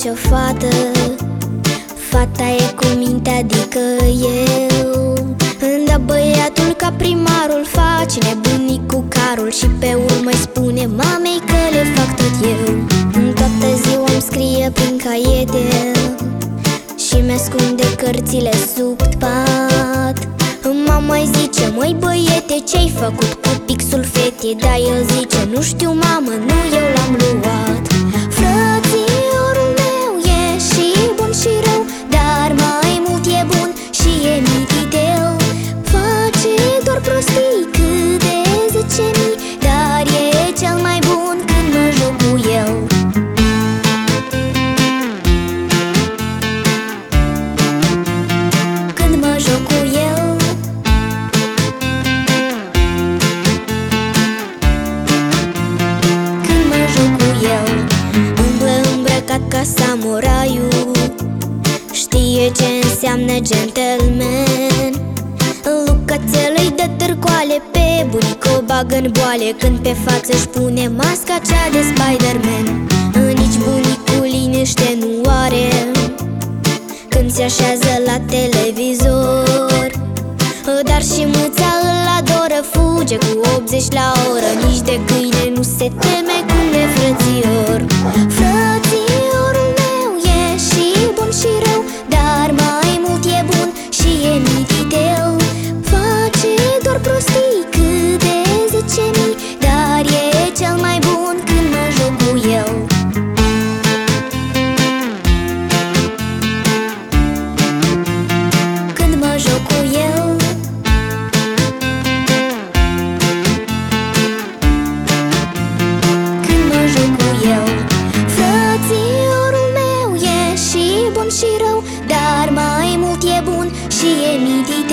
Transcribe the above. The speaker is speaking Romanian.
place o fată. Fata e cu minte, adică eu. Îndă băiatul ca primarul face nebunii cu carul Și pe urmă îi spune mamei că le fac tot eu. În toată ziua îmi scrie prin caiete Și mi-ascunde cărțile sub pat. Mama îi zice, măi băiete, ce-ai făcut cu pixul fetei? Da, el zice, nu știu mamă, nu eu l-am luat înseamnă gentleman. Lucățel îi dă târcoale pe bunic o bagă în boale Când pe față își pune masca cea de Spider-Man. Nici bunicul liniște nu are Când se așează la televizor. Dar și mâța îl adoră Fuge cu 80 la oră Nici de câine nu se teme cum de frățior jocul eu. Frățiorul meu e și bun și rău Dar mai mult e bun și e mitit